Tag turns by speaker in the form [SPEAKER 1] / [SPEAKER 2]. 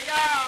[SPEAKER 1] There you go.